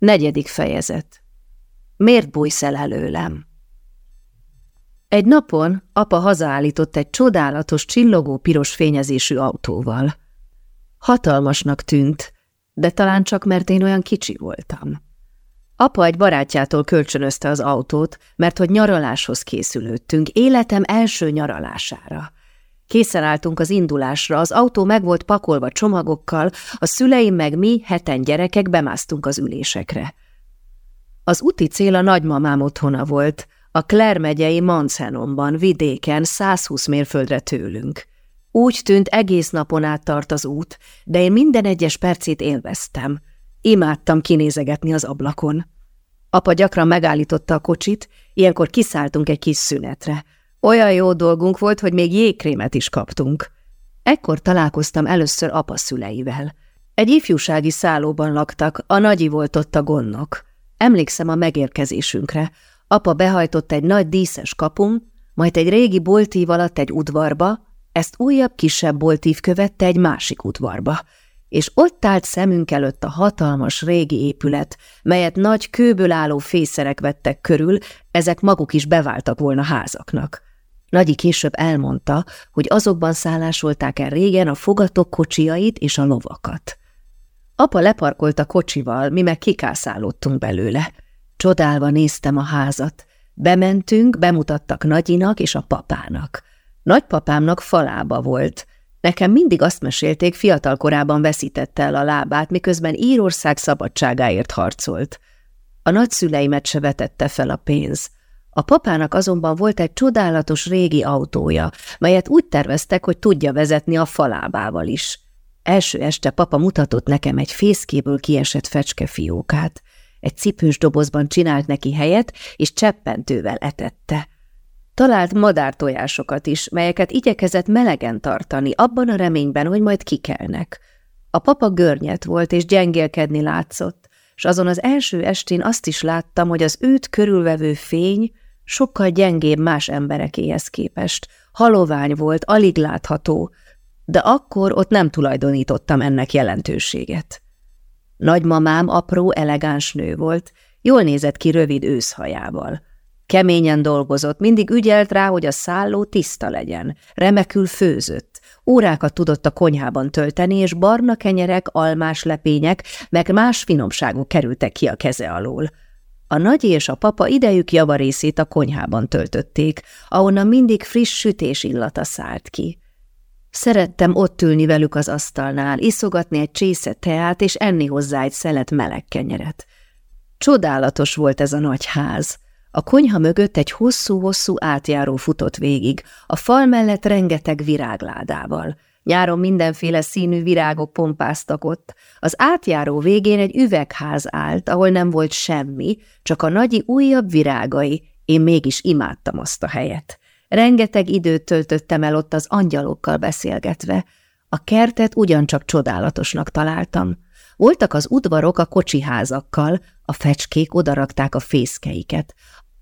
Negyedik fejezet. Miért bújsz el előlem? Egy napon apa hazaállított egy csodálatos, csillogó piros fényezésű autóval. Hatalmasnak tűnt, de talán csak mert én olyan kicsi voltam. Apa egy barátjától kölcsönözte az autót, mert hogy nyaraláshoz készülődtünk, életem első nyaralására. Készen álltunk az indulásra, az autó meg volt pakolva csomagokkal, a szüleim meg mi, heten gyerekek bemásztunk az ülésekre. Az úti cél a nagymamám otthona volt, a Clare megyei Mansenomban, vidéken, 120 mérföldre tőlünk. Úgy tűnt, egész napon át tart az út, de én minden egyes percét élveztem. Imádtam kinézegetni az ablakon. Apa gyakran megállította a kocsit, ilyenkor kiszálltunk egy kis szünetre. Olyan jó dolgunk volt, hogy még jégkrémet is kaptunk. Ekkor találkoztam először apa szüleivel. Egy ifjúsági szállóban laktak, a nagyi volt ott a gondnok. Emlékszem a megérkezésünkre. Apa behajtott egy nagy díszes kapun, majd egy régi boltív alatt egy udvarba, ezt újabb, kisebb boltív követte egy másik udvarba, és ott állt szemünk előtt a hatalmas régi épület, melyet nagy kőből álló fészerek vettek körül, ezek maguk is beváltak volna házaknak. Nagyi később elmondta, hogy azokban szállásolták el régen a fogatok kocsiait és a lovakat. Apa leparkolt a kocsival, mi meg kikászálódtunk belőle. Csodálva néztem a házat. Bementünk, bemutattak Nagyinak és a papának. Nagypapámnak falába volt. Nekem mindig azt mesélték, fiatal korában veszítette el a lábát, miközben Írország szabadságáért harcolt. A nagyszüleimet se vetette fel a pénz. A papának azonban volt egy csodálatos régi autója, melyet úgy terveztek, hogy tudja vezetni a falábával is. Első este papa mutatott nekem egy fészkéből kiesett fecskefiókát. Egy cipős dobozban csinált neki helyet, és cseppentővel etette. Talált madártojásokat is, melyeket igyekezett melegen tartani, abban a reményben, hogy majd kikelnek. A papa görnyet volt, és gyengélkedni látszott, s azon az első estén azt is láttam, hogy az őt körülvevő fény sokkal gyengébb más emberekéhez képest. Halovány volt, alig látható, de akkor ott nem tulajdonítottam ennek jelentőséget. Nagymamám apró, elegáns nő volt, jól nézett ki rövid őszhajával. Keményen dolgozott, mindig ügyelt rá, hogy a szálló tiszta legyen, remekül főzött, órákat tudott a konyhában tölteni, és barna kenyerek, almás lepények, meg más finomságok kerültek ki a keze alól. A nagyi és a papa idejük javarészét a konyhában töltötték, ahonnan mindig friss sütés illata szállt ki. Szerettem ott ülni velük az asztalnál, iszogatni egy csésze teát, és enni hozzá egy szelet meleg kenyeret. Csodálatos volt ez a nagy ház. A konyha mögött egy hosszú-hosszú átjáró futott végig, a fal mellett rengeteg virágládával. Nyáron mindenféle színű virágok pompáztak ott. Az átjáró végén egy üvegház állt, ahol nem volt semmi, csak a nagyi újabb virágai. Én mégis imádtam azt a helyet. Rengeteg időt töltöttem el ott az angyalokkal beszélgetve. A kertet ugyancsak csodálatosnak találtam. Voltak az udvarok a kocsiházakkal, a fecskék odarakták a fészkeiket.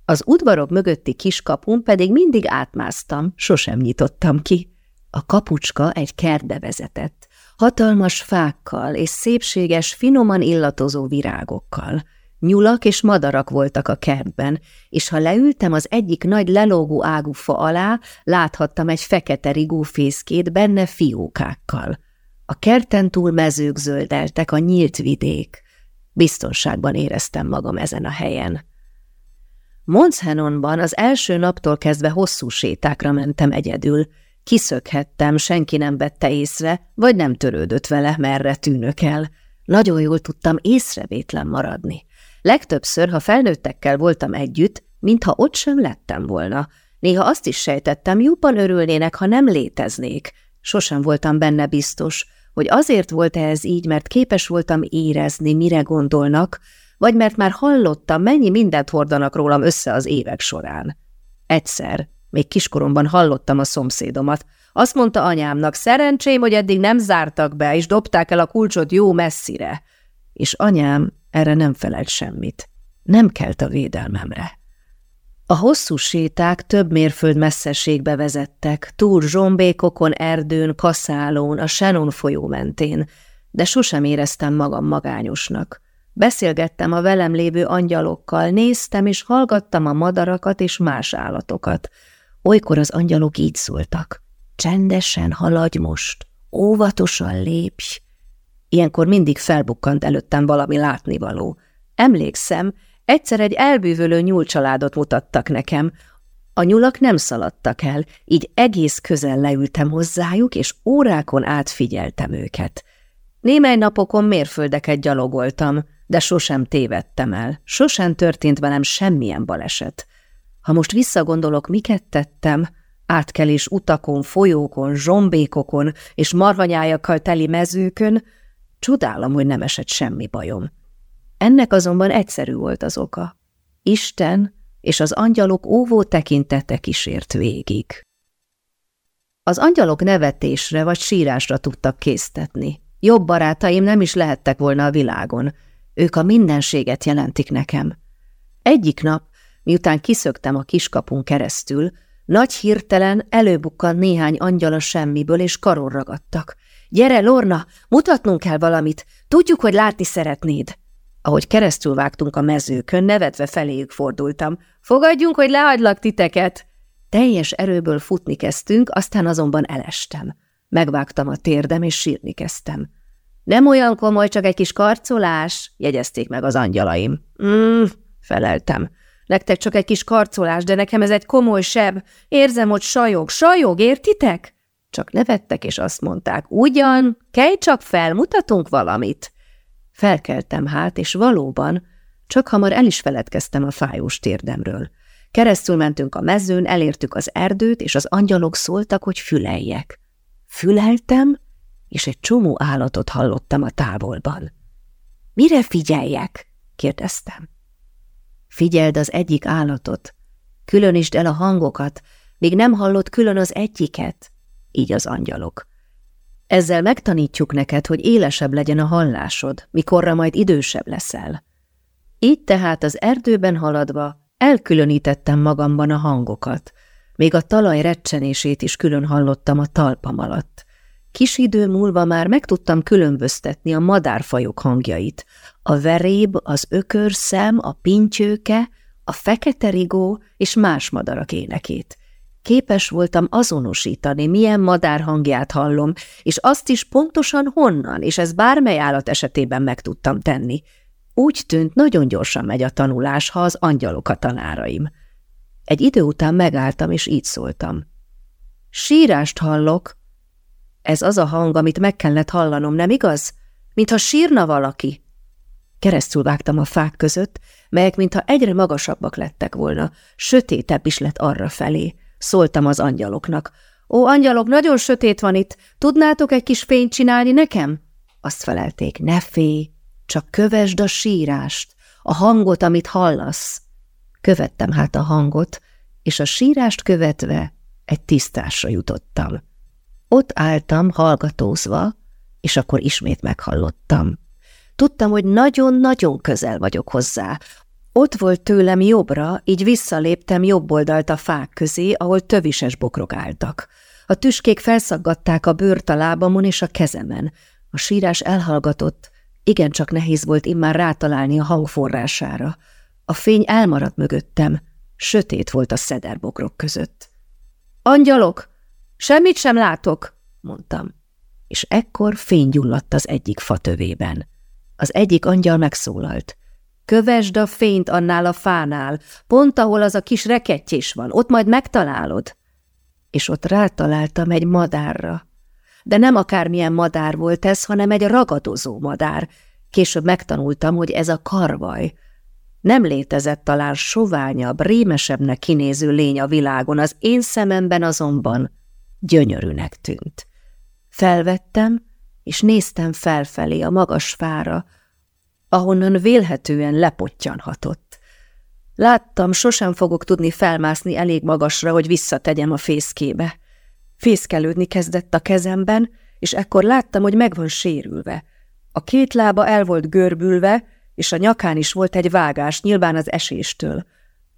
Az udvarok mögötti kiskapun pedig mindig átmásztam, sosem nyitottam ki. A kapucska egy kertbe vezetett, hatalmas fákkal és szépséges, finoman illatozó virágokkal. Nyulak és madarak voltak a kertben, és ha leültem az egyik nagy lelógó águfa alá, láthattam egy fekete rigó fészkét benne fiókákkal. A kerten túl mezők zöldeltek, a nyílt vidék. Biztonságban éreztem magam ezen a helyen. Monzhenonban az első naptól kezdve hosszú sétákra mentem egyedül. Kiszökhettem, senki nem vette észre, vagy nem törődött vele, merre tűnök el. Nagyon jól tudtam észrevétlen maradni. Legtöbbször, ha felnőttekkel voltam együtt, mintha ott sem lettem volna. Néha azt is sejtettem, jobban örülnének, ha nem léteznék. Sosem voltam benne biztos, hogy azért volt -e ez így, mert képes voltam érezni, mire gondolnak, vagy mert már hallottam, mennyi mindent hordanak rólam össze az évek során. Egyszer, még kiskoromban hallottam a szomszédomat. Azt mondta anyámnak, szerencsém, hogy eddig nem zártak be, és dobták el a kulcsot jó messzire. És anyám erre nem felelt semmit. Nem kelt a védelmemre. A hosszú séták több mérföld messzességbe vezettek, túl zsombékokon, erdőn, kaszálón, a Shannon folyó mentén, de sosem éreztem magam magányosnak. Beszélgettem a velem lévő angyalokkal, néztem és hallgattam a madarakat és más állatokat. Olykor az angyalok így szóltak. Csendesen haladj most, óvatosan lépj. Ilyenkor mindig felbukkant előttem valami látnivaló. Emlékszem, egyszer egy elbűvölő nyúlcsaládot mutattak nekem. A nyulak nem szaladtak el, így egész közel leültem hozzájuk, és órákon át figyeltem őket. Némely napokon mérföldeket gyalogoltam, de sosem tévedtem el, sosem történt velem semmilyen baleset. Ha most visszagondolok, miket tettem, átkelés utakon, folyókon, zsombékokon és marhanyájakkal teli mezőkön, csodálom, hogy nem esett semmi bajom. Ennek azonban egyszerű volt az oka. Isten és az angyalok óvó tekintete kísért végig. Az angyalok nevetésre vagy sírásra tudtak késztetni. Jobb barátaim nem is lehettek volna a világon. Ők a mindenséget jelentik nekem. Egyik nap, miután kiszögtem a kiskapun keresztül, nagy hirtelen előbukkant néhány angyal a semmiből, és karon ragadtak. – Gyere, Lorna, mutatnunk kell valamit, tudjuk, hogy látni szeretnéd. Ahogy keresztül vágtunk a mezőkön, nevetve feléjük fordultam. – Fogadjunk, hogy lehagylak titeket! Teljes erőből futni kezdtünk, aztán azonban elestem. Megvágtam a térdem, és sírni kezdtem. Nem olyan komoly, csak egy kis karcolás, jegyezték meg az angyalaim. Mm, feleltem. Nektek csak egy kis karcolás, de nekem ez egy komoly seb. Érzem, hogy sajog, sajog, értitek? Csak nevettek, és azt mondták, ugyan, kelj csak fel, mutatunk valamit. Felkeltem hát, és valóban, csak hamar el is feledkeztem a fájós térdemről. Keresztül mentünk a mezőn, elértük az erdőt, és az angyalok szóltak, hogy füleljek. Füleltem, és egy csomó állatot hallottam a távolban. – Mire figyeljek? – kérdeztem. – Figyeld az egyik állatot, különítsd el a hangokat, még nem hallott külön az egyiket, így az angyalok. Ezzel megtanítjuk neked, hogy élesebb legyen a hallásod, mikorra majd idősebb leszel. Így tehát az erdőben haladva elkülönítettem magamban a hangokat, még a talaj recsenését is külön hallottam a talpam alatt. Kis idő múlva már meg tudtam különböztetni a madárfajok hangjait. A veréb, az ökörszem, a pintyőke, a fekete rigó és más madarak énekét. Képes voltam azonosítani, milyen madár hangját hallom, és azt is pontosan honnan, és ez bármely állat esetében meg tudtam tenni. Úgy tűnt, nagyon gyorsan megy a tanulás, ha az angyalok a tanáraim. Egy idő után megálltam, és így szóltam. Sírást hallok, ez az a hang, amit meg kellett hallanom, nem igaz? Mintha sírna valaki. Keresztül vágtam a fák között, melyek mintha egyre magasabbak lettek volna, sötétebb is lett arra felé. Szóltam az angyaloknak. Ó, angyalok, nagyon sötét van itt, tudnátok egy kis fényt csinálni nekem? Azt felelték, ne félj, csak kövesd a sírást, a hangot, amit hallasz. Követtem hát a hangot, és a sírást követve egy tisztásra jutottam. Ott álltam, hallgatózva, és akkor ismét meghallottam. Tudtam, hogy nagyon-nagyon közel vagyok hozzá. Ott volt tőlem jobbra, így visszaléptem jobb oldalt a fák közé, ahol tövises bokrok álltak. A tüskék felszaggatták a bőrt a lábamon és a kezemen. A sírás elhallgatott, igencsak nehéz volt immár rátalálni a hangforrására. A fény elmaradt mögöttem, sötét volt a szederbokrok között. – Angyalok! Semmit sem látok, mondtam. És ekkor fény gyulladt az egyik fatövében. Az egyik angyal megszólalt. Kövesd a fényt annál a fánál, pont ahol az a kis rekettyés van, ott majd megtalálod. És ott rátaláltam egy madárra. De nem akármilyen madár volt ez, hanem egy ragadozó madár. Később megtanultam, hogy ez a karvaj. Nem létezett talán soványabb, rémesebbnek kinéző lény a világon, az én szememben azonban gyönyörűnek tűnt. Felvettem, és néztem felfelé a magas fára, ahonnan vélhetően lepottyanhatott. Láttam, sosem fogok tudni felmászni elég magasra, hogy visszategyem a fészkébe. Fészkelődni kezdett a kezemben, és ekkor láttam, hogy meg van sérülve. A két lába el volt görbülve, és a nyakán is volt egy vágás, nyilván az eséstől.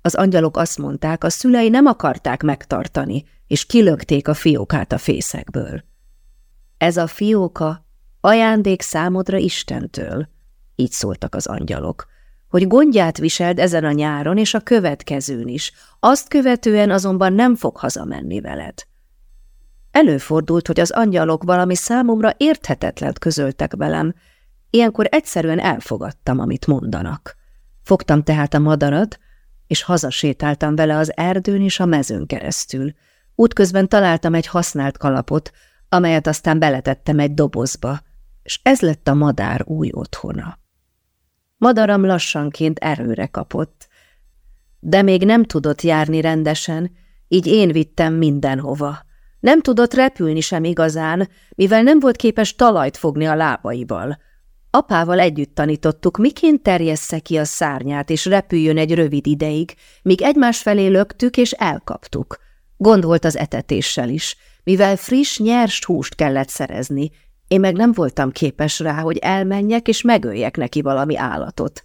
Az angyalok azt mondták, a szülei nem akarták megtartani, és kilökték a fiókát a fészekből. Ez a fióka ajándék számodra Istentől, így szóltak az angyalok, hogy gondját viseld ezen a nyáron és a következőn is, azt követően azonban nem fog hazamenni veled. Előfordult, hogy az angyalok valami számomra érthetetlent közöltek velem, ilyenkor egyszerűen elfogadtam, amit mondanak. Fogtam tehát a madarat, és hazasétáltam vele az erdőn és a mezőn keresztül. Útközben találtam egy használt kalapot, amelyet aztán beletettem egy dobozba, és ez lett a madár új otthona. Madaram lassanként erőre kapott, de még nem tudott járni rendesen, így én vittem mindenhova. Nem tudott repülni sem igazán, mivel nem volt képes talajt fogni a lábaival. Apával együtt tanítottuk, miként terjessze ki a szárnyát, és repüljön egy rövid ideig, míg egymás felé löktük, és elkaptuk. Gond volt az etetéssel is, mivel friss, nyers húst kellett szerezni, én meg nem voltam képes rá, hogy elmenjek és megöljek neki valami állatot.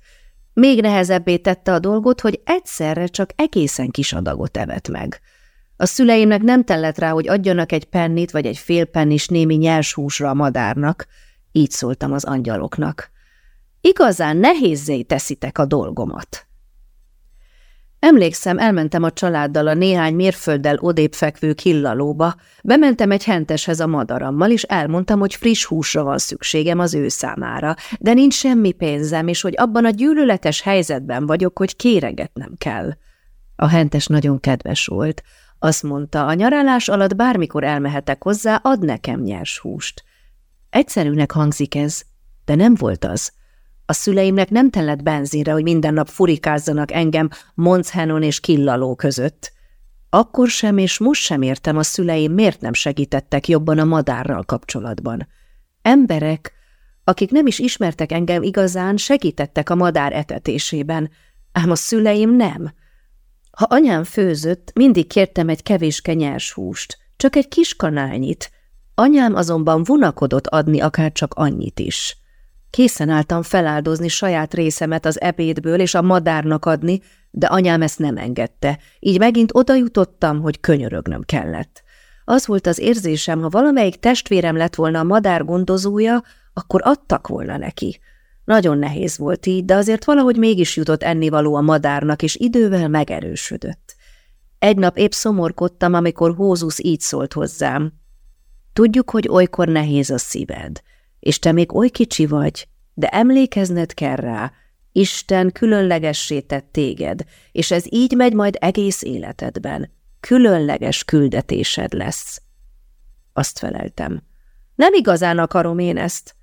Még nehezebbé tette a dolgot, hogy egyszerre csak egészen kis adagot evett meg. A szüleimnek nem tellett rá, hogy adjanak egy pennit vagy egy fél pennis némi nyers húsra a madárnak, így szóltam az angyaloknak. Igazán nehézzé teszitek a dolgomat. Emlékszem, elmentem a családdal a néhány mérfölddel odébb fekvő killalóba, bementem egy henteshez a madarammal, és elmondtam, hogy friss húsra van szükségem az ő számára, de nincs semmi pénzem, és hogy abban a gyűlöletes helyzetben vagyok, hogy kéregetnem kell. A hentes nagyon kedves volt. Azt mondta, a nyaralás alatt bármikor elmehetek hozzá, ad nekem nyers húst. Egyszerűnek hangzik ez, de nem volt az. A szüleimnek nem tellett benzinre, hogy minden nap furikázzanak engem Monchenon és Killaló között. Akkor sem és most sem értem a szüleim miért nem segítettek jobban a madárral kapcsolatban. Emberek, akik nem is ismertek engem igazán, segítettek a madár etetésében, ám a szüleim nem. Ha anyám főzött, mindig kértem egy kevés nyers húst, csak egy kis kanálnyit. Anyám azonban vonakodott adni akár csak annyit is. Készen álltam feláldozni saját részemet az ebédből és a madárnak adni, de anyám ezt nem engedte, így megint oda jutottam, hogy könyörögnöm kellett. Az volt az érzésem, ha valamelyik testvérem lett volna a madár gondozója, akkor adtak volna neki. Nagyon nehéz volt így, de azért valahogy mégis jutott ennivaló a madárnak, és idővel megerősödött. Egy nap épp szomorkodtam, amikor Hózusz így szólt hozzám. Tudjuk, hogy olykor nehéz a szíved és te még oly kicsi vagy, de emlékezned kell rá, Isten különlegessé tett téged, és ez így megy majd egész életedben. Különleges küldetésed lesz. Azt feleltem. Nem igazán akarom én ezt.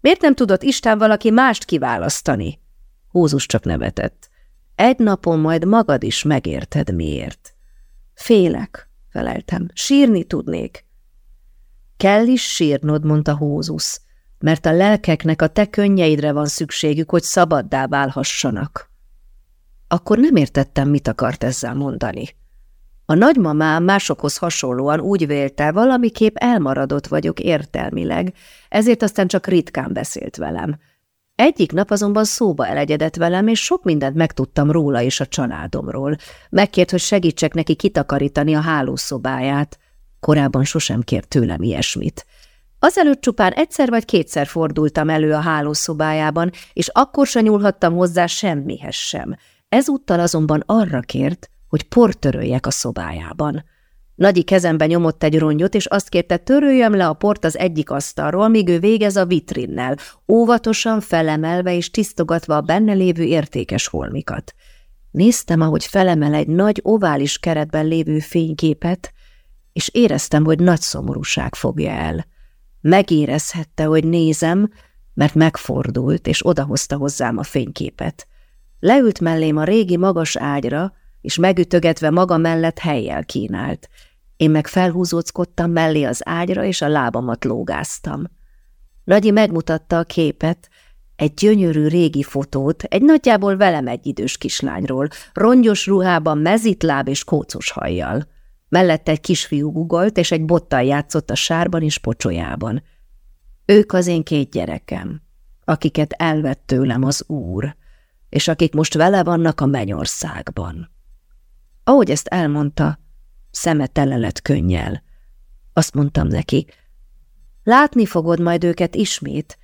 Miért nem tudott Isten valaki mást kiválasztani? Hózus csak nevetett. Egy napon majd magad is megérted miért. Félek, feleltem. Sírni tudnék. Kell is sírnod, mondta Hózusz mert a lelkeknek a te könnyeidre van szükségük, hogy szabaddá válhassanak. Akkor nem értettem, mit akart ezzel mondani. A nagymamám másokhoz hasonlóan úgy vélte, valamiképp elmaradott vagyok értelmileg, ezért aztán csak ritkán beszélt velem. Egyik nap azonban szóba elegyedett velem, és sok mindent megtudtam róla és a családomról. Megkért, hogy segítsek neki kitakarítani a hálószobáját. Korábban sosem kért tőlem ilyesmit. Azelőtt csupán egyszer vagy kétszer fordultam elő a hálószobájában, és akkor se nyúlhattam hozzá semmihez sem. Ezúttal azonban arra kért, hogy portöröljek a szobájában. Nagyi kezembe nyomott egy rongyot, és azt kérte, töröljem le a port az egyik asztalról, míg ő végez a vitrinnel, óvatosan felemelve és tisztogatva a benne lévő értékes holmikat. Néztem, ahogy felemel egy nagy ovális keretben lévő fényképet, és éreztem, hogy nagy szomorúság fogja el. Megérezhette, hogy nézem, mert megfordult, és odahozta hozzám a fényképet. Leült mellém a régi magas ágyra, és megütögetve maga mellett helyjel kínált. Én meg felhúzóckodtam mellé az ágyra, és a lábamat lógáztam. Nagyi megmutatta a képet, egy gyönyörű régi fotót, egy nagyjából velem egy idős kislányról, rongyos ruhában, mezitláb és kócos hajjal. Mellette egy kisfiú gugolt, és egy bottal játszott a sárban és pocsolyában. Ők az én két gyerekem, akiket elvett tőlem az úr, és akik most vele vannak a mennyországban. Ahogy ezt elmondta, szeme tele lett könnyel. Azt mondtam neki, látni fogod majd őket ismét,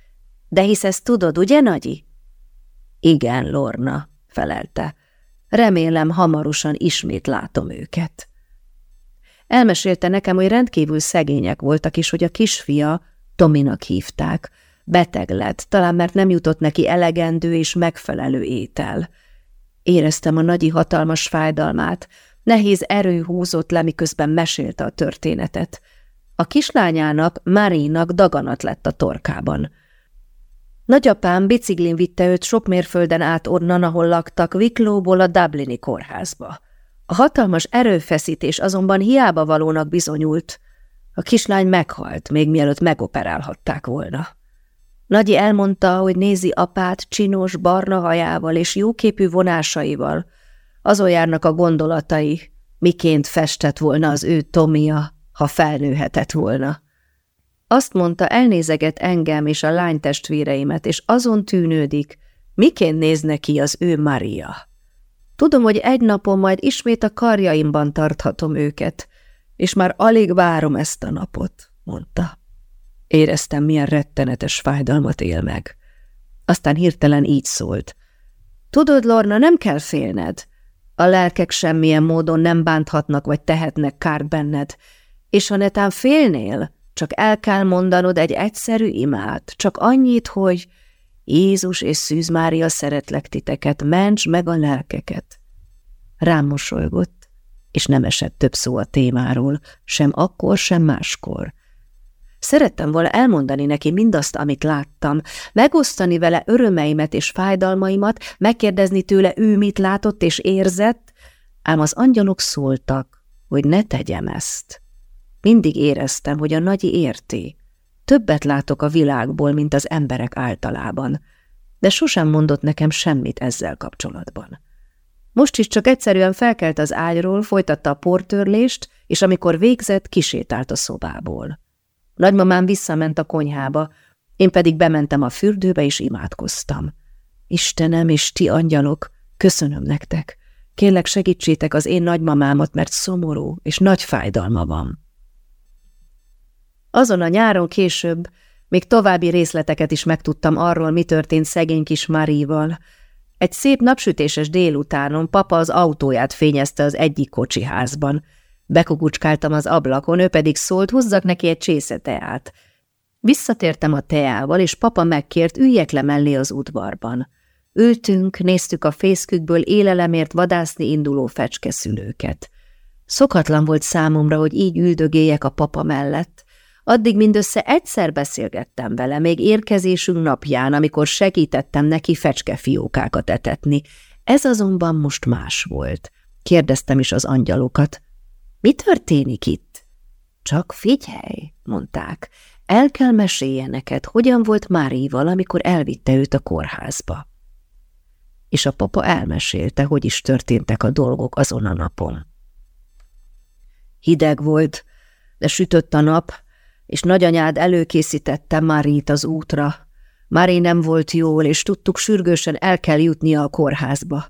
de hisz ezt tudod, ugye, Nagyi? Igen, Lorna, felelte. Remélem, hamarosan ismét látom őket. Elmesélte nekem, hogy rendkívül szegények voltak, és hogy a kisfia, Tominak hívták, beteg lett, talán mert nem jutott neki elegendő és megfelelő étel. Éreztem a nagyi hatalmas fájdalmát, nehéz erő húzott le, miközben mesélte a történetet. A kislányának, Márinak daganat lett a torkában. Nagyapám biciklin vitte őt sok mérfölden át onnan, ahol laktak, Viklóból a Dublini kórházba. A hatalmas erőfeszítés azonban hiába valónak bizonyult. A kislány meghalt, még mielőtt megoperálhatták volna. Nagyi elmondta, hogy nézi apát csinos, barna hajával és jóképű vonásaival. Azon járnak a gondolatai, miként festett volna az ő Tomia, ha felnőhetett volna. Azt mondta, elnézeget engem és a lánytestvéreimet, és azon tűnődik, miként néz neki az ő Maria. Tudom, hogy egy napon majd ismét a karjaimban tarthatom őket, és már alig várom ezt a napot, mondta. Éreztem, milyen rettenetes fájdalmat él meg. Aztán hirtelen így szólt. Tudod, Lorna, nem kell félned. A lelkek semmilyen módon nem bánthatnak vagy tehetnek kárt benned, és ha netán félnél, csak el kell mondanod egy egyszerű imát, csak annyit, hogy Jézus és Szűz Mária szeretlek titeket, ments meg a lelkeket. Rám mosolygott, és nem esett több szó a témáról, sem akkor, sem máskor. Szerettem volna elmondani neki mindazt, amit láttam, megosztani vele örömeimet és fájdalmaimat, megkérdezni tőle ő mit látott és érzett, ám az angyalok szóltak, hogy ne tegyem ezt. Mindig éreztem, hogy a nagyi érti. Többet látok a világból, mint az emberek általában, de sosem mondott nekem semmit ezzel kapcsolatban. Most is csak egyszerűen felkelt az ágyról, folytatta a portörlést, és amikor végzett, kisétált a szobából. Nagymamám visszament a konyhába, én pedig bementem a fürdőbe, és imádkoztam. Istenem és ti angyalok, köszönöm nektek. Kérlek segítsétek az én nagymamámat, mert szomorú és nagy fájdalma van. Azon a nyáron később még további részleteket is megtudtam arról, mi történt szegény kis Maríval. Egy szép napsütéses délutánon papa az autóját fényezte az egyik kocsiházban. Bekukucskáltam az ablakon, ő pedig szólt, húzzak neki egy csésze teát. Visszatértem a teával, és papa megkért, üljek le mellé az udvarban. Ültünk, néztük a fészkükből élelemért vadászni induló fecskeszülőket. Szokatlan volt számomra, hogy így üldögéljek a papa mellett, Addig mindössze egyszer beszélgettem vele, még érkezésünk napján, amikor segítettem neki fecskefiókákat etetni. Ez azonban most más volt. Kérdeztem is az angyalokat. Mi történik itt? Csak figyelj, mondták. El kell mesélje neked, hogyan volt Márival, amikor elvitte őt a kórházba. És a papa elmesélte, hogy is történtek a dolgok azon a napon. Hideg volt, de sütött a nap, és nagyanyád előkészítette Marit az útra. Mari nem volt jól, és tudtuk sürgősen el kell jutnia a kórházba.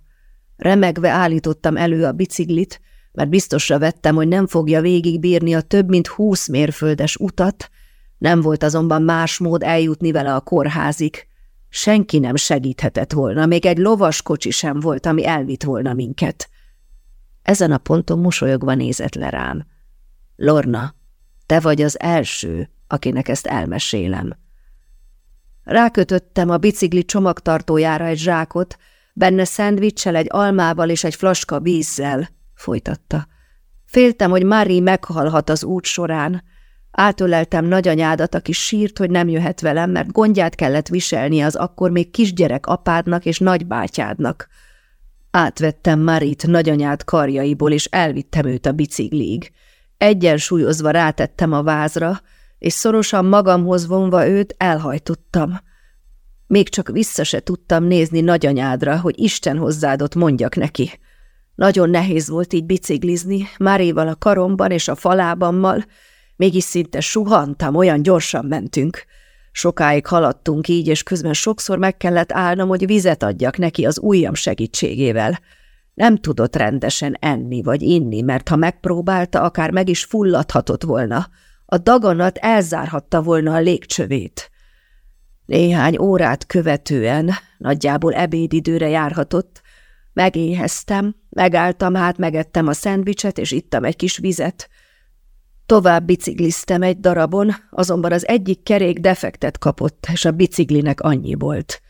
Remegve állítottam elő a biciklit, mert biztosra vettem, hogy nem fogja végigbírni a több mint húsz mérföldes utat, nem volt azonban más mód eljutni vele a kórházig. Senki nem segíthetett volna, még egy lovas kocsi sem volt, ami elvitt volna minket. Ezen a ponton mosolyogva nézett le rám. Lorna, te vagy az első, akinek ezt elmesélem. Rákötöttem a bicikli csomagtartójára egy zsákot, benne szendvicssel, egy almával és egy flaska vízzel, folytatta. Féltem, hogy Mári meghalhat az út során. Átöleltem nagyanyádat, aki sírt, hogy nem jöhet velem, mert gondját kellett viselni az akkor még kisgyerek apádnak és nagybátyádnak. Átvettem Marit nagyanyád karjaiból, és elvittem őt a biciklig. Egyensúlyozva rátettem a vázra, és szorosan magamhoz vonva őt elhajtottam. Még csak vissza se tudtam nézni nagyanyádra, hogy Isten hozzáadott mondjak neki. Nagyon nehéz volt így biciklizni, Máréval a karomban és a falábammal, mégis szinte suhantam, olyan gyorsan mentünk. Sokáig haladtunk így, és közben sokszor meg kellett állnom, hogy vizet adjak neki az ujjam segítségével – nem tudott rendesen enni vagy inni, mert ha megpróbálta, akár meg is fulladhatott volna. A daganat elzárhatta volna a légcsövét. Néhány órát követően, nagyjából ebédidőre járhatott, megéheztem, megálltam hát, megettem a szendvicset, és ittam egy kis vizet. Tovább bicikliztem egy darabon, azonban az egyik kerék defektet kapott, és a biciklinek annyi volt.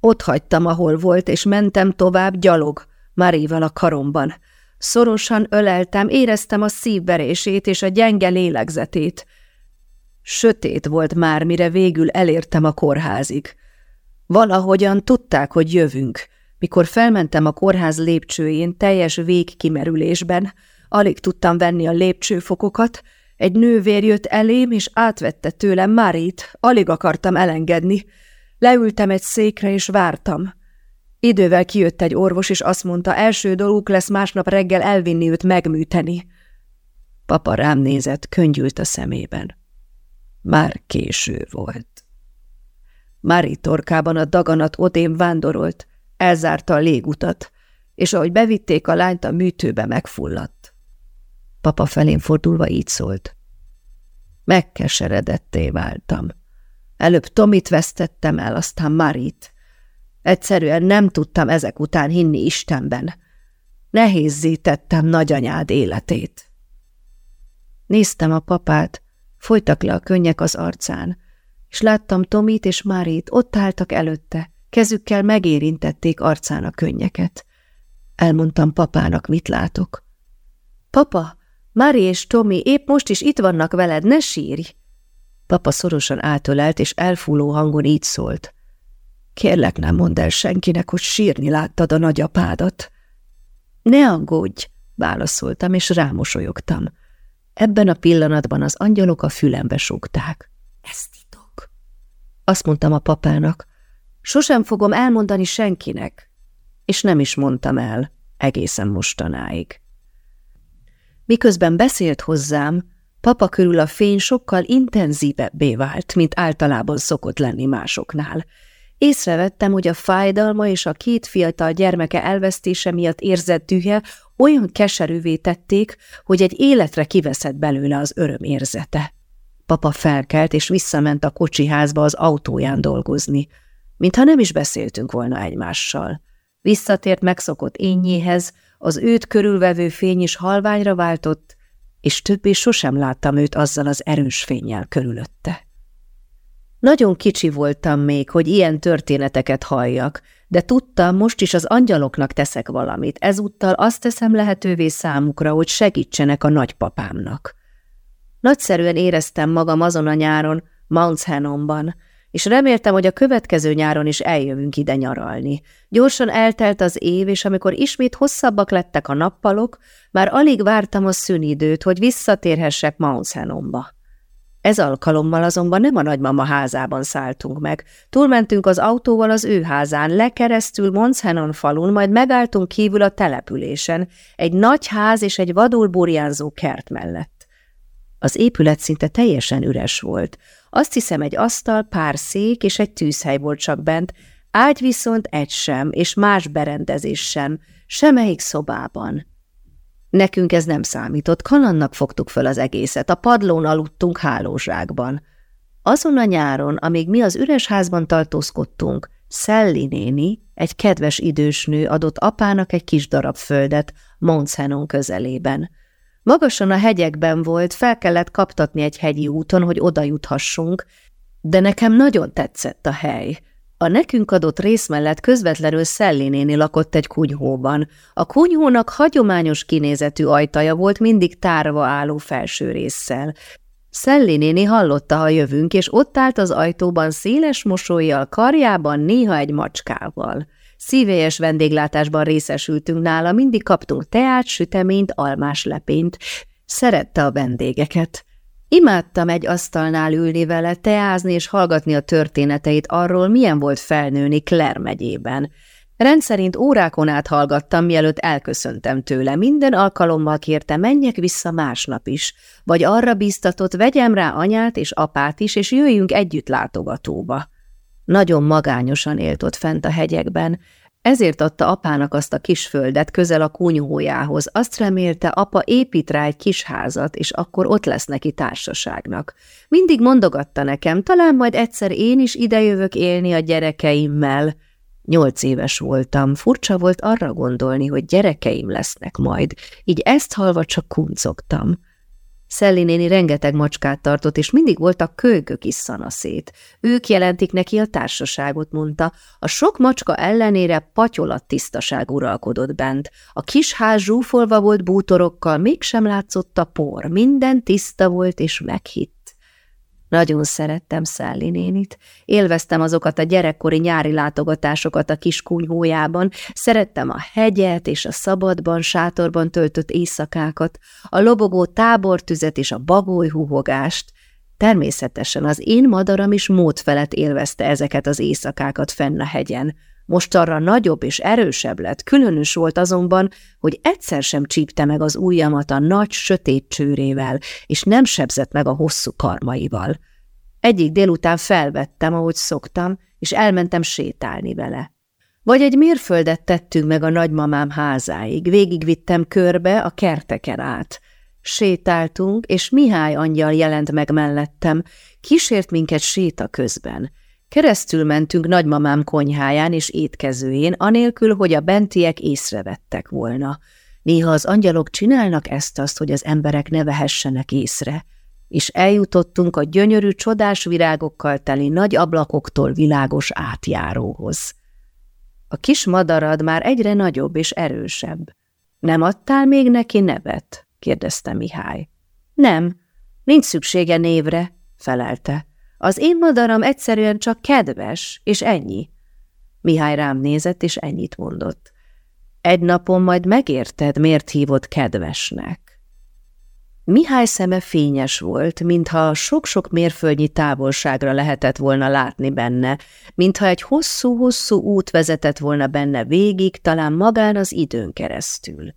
Ott hagytam, ahol volt, és mentem tovább gyalog, Maríval a karomban. Szorosan öleltem, éreztem a szívverését és a gyenge lélegzetét. Sötét volt már, mire végül elértem a kórházig. Valahogyan tudták, hogy jövünk. Mikor felmentem a kórház lépcsőjén teljes végkimerülésben, alig tudtam venni a lépcsőfokokat, egy nővér jött elém, és átvette tőlem Marit, alig akartam elengedni. Leültem egy székre, és vártam. Idővel kijött egy orvos, és azt mondta, első dolguk lesz másnap reggel elvinni őt megműteni. Papa rám nézett, köngyült a szemében. Már késő volt. Mári torkában a daganat odém vándorolt, elzárta a légutat, és ahogy bevitték a lányt, a műtőbe megfulladt. Papa felén fordulva így szólt. Megkeseredetté váltam. Előbb Tomit vesztettem el, aztán Marit. Egyszerűen nem tudtam ezek után hinni Istenben. Nehézzítettem nagyanyád életét. Néztem a papát, folytak le a könnyek az arcán, és láttam Tomit és Marit, ott álltak előtte, kezükkel megérintették arcán a könnyeket. Elmondtam papának, mit látok. Papa, Mari és Tomi épp most is itt vannak veled, ne sírj! Papa szorosan átölelt, és elfúló hangon így szólt. Kérlek, nem mondd el senkinek, hogy sírni láttad a nagyapádat. Ne aggódj, válaszoltam, és rámosolyogtam. Ebben a pillanatban az angyalok a fülembe súgták. Ez titok. Azt mondtam a papának, sosem fogom elmondani senkinek, és nem is mondtam el egészen mostanáig. Miközben beszélt hozzám, papa körül a fény sokkal intenzívebbé vált, mint általában szokott lenni másoknál. Észrevettem, hogy a fájdalma és a két fiatal gyermeke elvesztése miatt érzett dühe olyan keserűvé tették, hogy egy életre kiveszett belőle az öröm érzete. Papa felkelt, és visszament a kocsiházba az autóján dolgozni, mintha nem is beszéltünk volna egymással. Visszatért megszokott ényéhez, az őt körülvevő fény is halványra váltott, és többé sosem láttam őt azzal az erős fényjel körülötte. Nagyon kicsi voltam még, hogy ilyen történeteket halljak, de tudtam, most is az angyaloknak teszek valamit, ezúttal azt teszem lehetővé számukra, hogy segítsenek a nagypapámnak. Nagyszerűen éreztem magam azon a nyáron, Mount és reméltem, hogy a következő nyáron is eljövünk ide nyaralni. Gyorsan eltelt az év, és amikor ismét hosszabbak lettek a nappalok, már alig vártam a szünidőt, hogy visszatérhessek Mount. Ez alkalommal azonban nem a nagymama házában szálltunk meg. Túlmentünk az autóval az ő házán, lekeresztül Montshenon falun, majd megálltunk kívül a településen, egy nagy ház és egy vadul burjánzó kert mellett. Az épület szinte teljesen üres volt. Azt hiszem, egy asztal, pár szék és egy tűzhely volt csak bent, ágy viszont egy sem, és más berendezés sem, semmelyik szobában. Nekünk ez nem számított, kalannak fogtuk föl az egészet, a padlón aludtunk hálózsákban. Azon a nyáron, amíg mi az üres házban tartózkodtunk, Szelli néni, egy kedves idős nő adott apának egy kis darab földet Montshenon közelében. Magasan a hegyekben volt, fel kellett kaptatni egy hegyi úton, hogy oda juthassunk, de nekem nagyon tetszett a hely. A nekünk adott rész mellett közvetlenül Szellinéni lakott egy kunyhóban. A kunyhónak hagyományos kinézetű ajtaja volt mindig tárva álló felső résszel. Szellinéni hallotta, ha jövünk, és ott állt az ajtóban széles mosolyjal, karjában, néha egy macskával. Szívélyes vendéglátásban részesültünk nála, mindig kaptunk teát, süteményt, almás lepényt. Szerette a vendégeket. Imádtam egy asztalnál ülni vele, teázni és hallgatni a történeteit arról, milyen volt felnőni Claire megyében. Rendszerint órákon át hallgattam, mielőtt elköszöntem tőle. Minden alkalommal kérte, menjek vissza másnap is, vagy arra bíztatott, vegyem rá anyát és apát is, és jöjjünk együtt látogatóba. Nagyon magányosan élt ott fent a hegyekben, Ezért adta apának azt a kis földet közel a kunyhójához. Azt remélte, apa épít rá egy kis házat, és akkor ott lesz neki társaságnak. Mindig mondogatta nekem, talán majd egyszer én is idejövök élni a gyerekeimmel. Nyolc éves voltam, furcsa volt arra gondolni, hogy gyerekeim lesznek majd, így ezt halva csak kuncogtam. Szelli néni rengeteg macskát tartott, és mindig voltak kölykök is szanaszét. Ők jelentik neki a társaságot, mondta. A sok macska ellenére patyolat tisztaság uralkodott bent. A kis ház zsúfolva volt bútorokkal, mégsem látszott a por. Minden tiszta volt és meghitt. Nagyon szerettem Szelli nénit. Élveztem azokat a gyerekkori nyári látogatásokat a kis kunyhójában, szerettem a hegyet és a szabadban, sátorban töltött éjszakákat, a lobogó tábortüzet és a bagolyhúhogást. Természetesen az én madaram is mód felett élvezte ezeket az éjszakákat fenn a hegyen. Most arra nagyobb és erősebb lett, különös volt azonban, hogy egyszer sem csípte meg az ujjamat a nagy, sötét csőrével, és nem sebzett meg a hosszú karmaival. Egyik délután felvettem, ahogy szoktam, és elmentem sétálni vele. Vagy egy mérföldet tettünk meg a nagymamám házáig, végigvittem körbe a kerteken át. Sétáltunk, és Mihály angyal jelent meg mellettem, kísért minket séta közben. Keresztül mentünk nagymamám konyháján és étkezőjén, anélkül, hogy a bentiek észrevettek volna. Néha az angyalok csinálnak ezt-azt, hogy az emberek ne vehessenek észre, és eljutottunk a gyönyörű, csodás virágokkal teli nagy ablakoktól világos átjáróhoz. A kis madarad már egyre nagyobb és erősebb. Nem adtál még neki nevet? kérdezte Mihály. Nem, nincs szüksége névre, felelte. Az én madaram egyszerűen csak kedves, és ennyi. Mihály rám nézett, és ennyit mondott. Egy napon majd megérted, miért hívott kedvesnek. Mihály szeme fényes volt, mintha sok-sok mérföldnyi távolságra lehetett volna látni benne, mintha egy hosszú-hosszú út vezetett volna benne végig, talán magán az időn keresztül.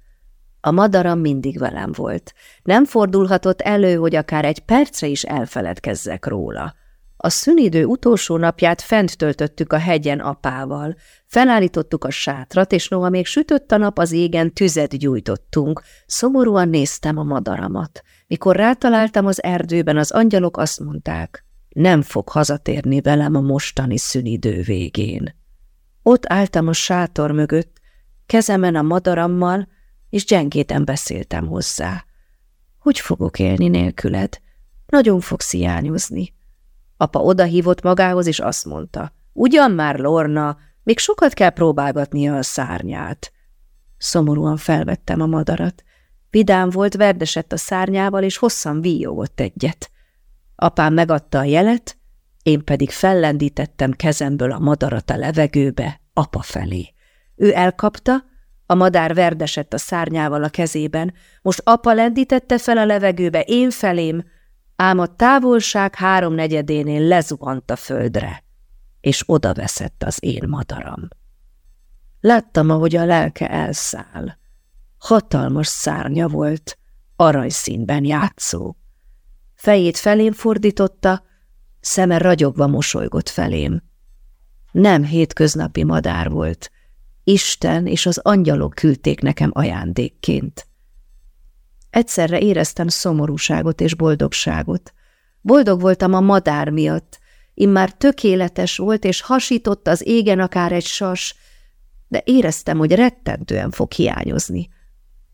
A madaram mindig velem volt. Nem fordulhatott elő, hogy akár egy percre is elfeledkezzek róla. A szünidő utolsó napját fent töltöttük a hegyen apával. Felállítottuk a sátrat, és noha még sütött a nap az égen, tüzet gyújtottunk. Szomorúan néztem a madaramat. Mikor rátaláltam az erdőben, az angyalok azt mondták, nem fog hazatérni velem a mostani szünidő végén. Ott álltam a sátor mögött, kezemen a madarammal, és gyengéten beszéltem hozzá. Hogy fogok élni nélküled? Nagyon fogsz hiányozni. Apa odahívott magához, és azt mondta, ugyan már, Lorna, még sokat kell próbálgatnia a szárnyát. Szomorúan felvettem a madarat. Vidám volt, verdesett a szárnyával, és hosszan víjogott egyet. Apám megadta a jelet, én pedig fellendítettem kezemből a madarat a levegőbe, apa felé. Ő elkapta, a madár verdesett a szárnyával a kezében, most apa lendítette fel a levegőbe én felém, ám a távolság háromnegyedénél lezuhant a földre, és odaveszett az én madaram. Láttam, ahogy a lelke elszáll. Hatalmas szárnya volt, aranyszínben játszó. Fejét felém fordította, szeme ragyogva mosolygott felém. Nem hétköznapi madár volt, Isten és az angyalok küldték nekem ajándékként. Egyszerre éreztem szomorúságot és boldogságot. Boldog voltam a madár miatt, immár tökéletes volt, és hasított az égen akár egy sas, de éreztem, hogy rettentően fog hiányozni.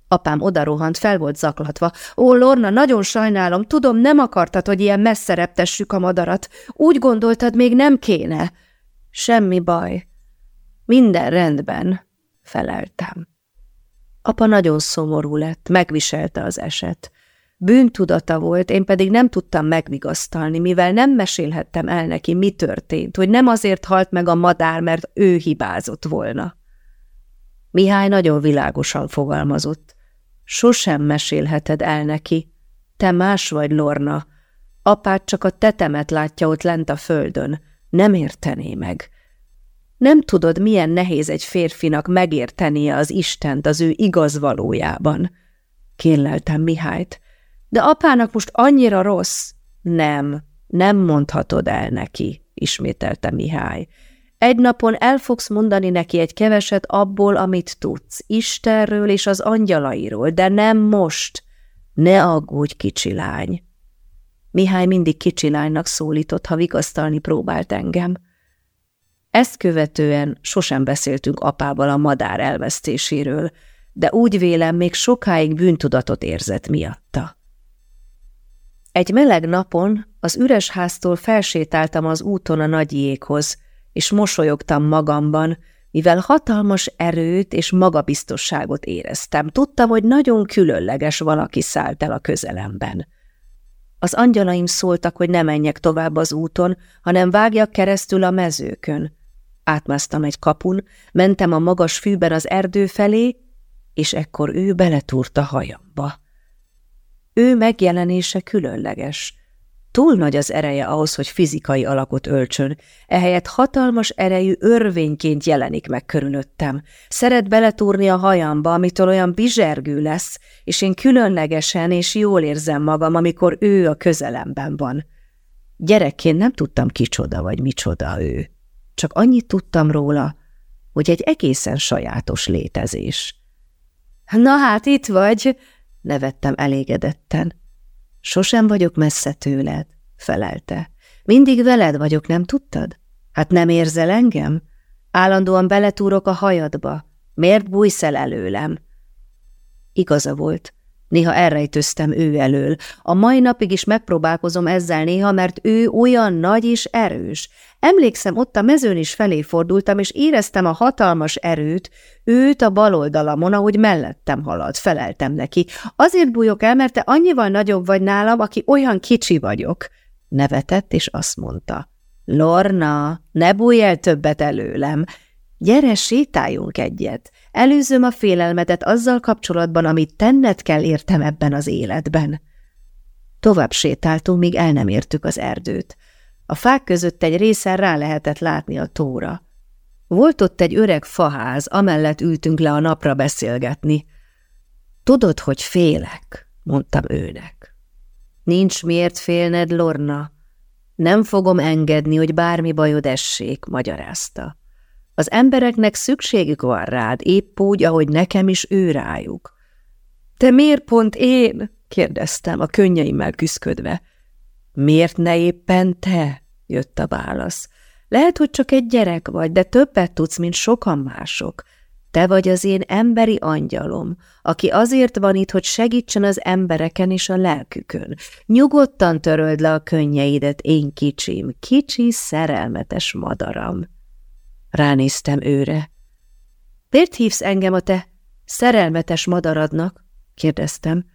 Apám odarohant, fel volt zaklatva. Ó, Lorna, nagyon sajnálom, tudom, nem akartad, hogy ilyen messze reptessük a madarat. Úgy gondoltad, még nem kéne. Semmi baj. Minden rendben, feleltem. Apa nagyon szomorú lett, megviselte az eset. Bűntudata volt, én pedig nem tudtam megvigasztalni, mivel nem mesélhettem el neki, mi történt, hogy nem azért halt meg a madár, mert ő hibázott volna. Mihály nagyon világosan fogalmazott. Sosem mesélheted el neki. Te más vagy, Lorna. Apád csak a tetemet látja ott lent a földön. Nem értené meg. Nem tudod, milyen nehéz egy férfinak megértenie az Istent az ő igaz valójában. Kérleltem Mihályt. De apának most annyira rossz. Nem, nem mondhatod el neki, ismételte Mihály. Egy napon el fogsz mondani neki egy keveset abból, amit tudsz, Istenről és az angyalairól, de nem most. Ne aggódj, kicsi lány. Mihály mindig kicsi lánynak szólított, ha vigasztalni próbált engem. Ezt követően sosem beszéltünk apával a madár elvesztéséről, de úgy vélem, még sokáig bűntudatot érzett miatta. Egy meleg napon az üres háztól felsétáltam az úton a nagyjékhoz, és mosolyogtam magamban, mivel hatalmas erőt és magabiztosságot éreztem. Tudtam, hogy nagyon különleges valaki szállt el a közelemben. Az angyalaim szóltak, hogy ne menjek tovább az úton, hanem vágjak keresztül a mezőkön. Átmásztam egy kapun, mentem a magas fűben az erdő felé, és ekkor ő beletúrt a hajamba. Ő megjelenése különleges. Túl nagy az ereje ahhoz, hogy fizikai alakot öltsön, ehelyett hatalmas erejű örvényként jelenik meg körülöttem. Szeret beletúrni a hajamba, amitől olyan bizsergő lesz, és én különlegesen és jól érzem magam, amikor ő a közelemben van. Gyerekként nem tudtam kicsoda vagy micsoda ő. Csak annyit tudtam róla, hogy egy egészen sajátos létezés. – Na hát, itt vagy! – nevettem elégedetten. Sosem vagyok messze tőled, felelte. Mindig veled vagyok, nem tudtad? Hát nem érzel engem? Állandóan beletúrok a hajadba. Miért bújsz el előlem? Igaza volt. Néha elrejtöztem ő elől. A mai napig is megpróbálkozom ezzel néha, mert ő olyan nagy és erős. Emlékszem, ott a mezőn is felé fordultam, és éreztem a hatalmas erőt, őt a bal oldalamon, ahogy mellettem halad, feleltem neki. Azért bújok el, mert te annyival nagyobb vagy nálam, aki olyan kicsi vagyok. Nevetett, és azt mondta. Lorna, ne bújj el többet előlem. Gyere, sétáljunk egyet. Előzöm a félelmetet azzal kapcsolatban, amit tenned kell értem ebben az életben. Tovább sétáltunk, míg el nem értük az erdőt. A fák között egy részen rá lehetett látni a tóra. Volt ott egy öreg faház, amellett ültünk le a napra beszélgetni. Tudod, hogy félek, mondtam őnek. Nincs miért félned, Lorna. Nem fogom engedni, hogy bármi bajod essék, magyarázta. Az embereknek szükségük van rád, épp úgy, ahogy nekem is ő rájuk. Te miért pont én? kérdeztem, a könnyeimmel küszködve. Miért ne éppen te? jött a válasz. Lehet, hogy csak egy gyerek vagy, de többet tudsz, mint sokan mások. Te vagy az én emberi angyalom, aki azért van itt, hogy segítsen az embereken és a lelkükön. Nyugodtan töröld le a könnyeidet, én kicsim, kicsi, szerelmetes madaram. Ránéztem őre. Miért hívsz engem a te szerelmetes madaradnak? kérdeztem.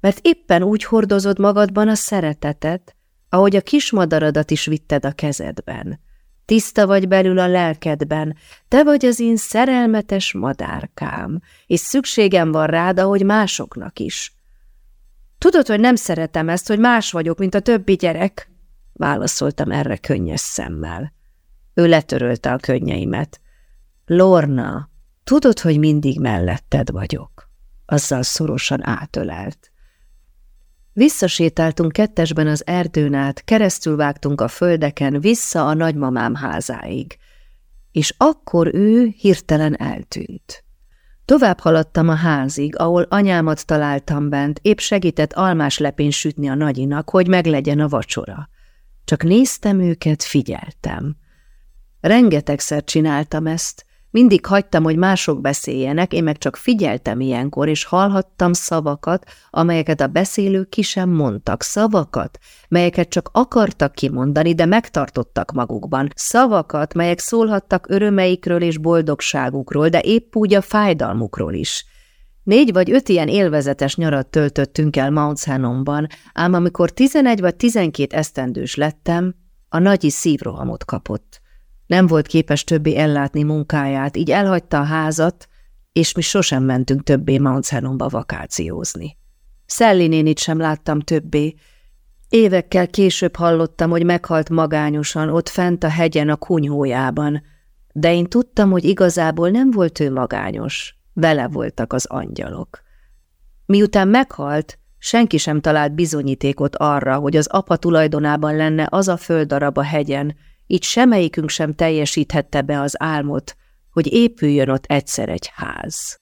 Mert éppen úgy hordozod magadban a szeretetet, ahogy a kismadaradat is vitted a kezedben. Tiszta vagy belül a lelkedben, te vagy az én szerelmetes madárkám, és szükségem van rád, ahogy másoknak is. Tudod, hogy nem szeretem ezt, hogy más vagyok, mint a többi gyerek? Válaszoltam erre könnyes szemmel. Ő letörölte a könnyeimet. Lorna, tudod, hogy mindig melletted vagyok. Azzal szorosan átölelt. Visszasétáltunk kettesben az erdőn át, keresztül vágtunk a földeken, vissza a nagymamám házáig. És akkor ő hirtelen eltűnt. Tovább haladtam a házig, ahol anyámat találtam bent, épp segített almás lepén sütni a nagyinak, hogy meglegyen a vacsora. Csak néztem őket, figyeltem. Rengetegszer csináltam ezt, mindig hagytam, hogy mások beszéljenek, én meg csak figyeltem ilyenkor, és hallhattam szavakat, amelyeket a beszélők ki sem mondtak, szavakat, melyeket csak akartak kimondani, de megtartottak magukban, szavakat, melyek szólhattak örömeikről és boldogságukról, de épp úgy a fájdalmukról is. Négy vagy öt ilyen élvezetes nyarat töltöttünk el Mount Sanonban, ám amikor tizenegy vagy tizenkét esztendős lettem, a nagyi szívrohamot kapott. Nem volt képes többé ellátni munkáját, így elhagyta a házat, és mi sosem mentünk többé Mount Zenonba vakációzni. Szelli nénit sem láttam többé. Évekkel később hallottam, hogy meghalt magányosan ott fent a hegyen a kunyhójában, de én tudtam, hogy igazából nem volt ő magányos, vele voltak az angyalok. Miután meghalt, senki sem talált bizonyítékot arra, hogy az apa tulajdonában lenne az a földdarab a hegyen, így semmelyikünk sem teljesíthette be az álmot, hogy épüljön ott egyszer egy ház.